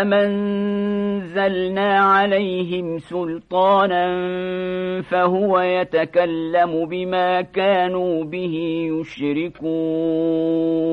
أمنزلنا عليهم سلطانا فهو يتكلم بما كانوا به يشركون